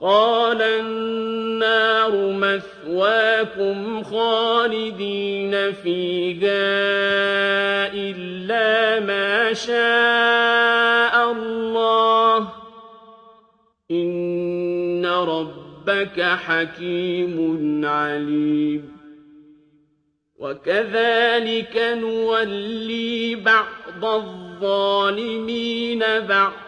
قَالَ النَّارُ مَثْوَاكُمْ خَالِدِينَ فِيهَا إِلَّا مَا شَاءَ اللَّهُ ۗ. إِنَّ رَبَّكَ حَكِيمٌ عَلِيمٌ. وَكَذَٰلِكَ نُوَلِّي بَعْضَ الظَّالِمِينَ بَعْضًا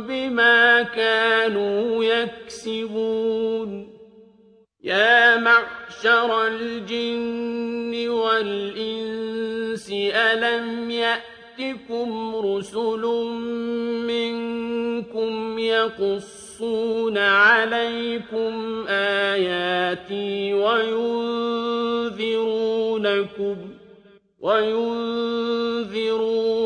بِمَا كَانُوا يَكْسِبُونَ. يَا مَعْشَرَ الْجِنِّ وَالْإِنسِ أَلَمْ يَأْتِكُمْ رُسُلٌ مِّنكُمْ يَقُصُّونَ عَلَيْكُمْ آيَاتِي وَيُنذِرُونَكُمْ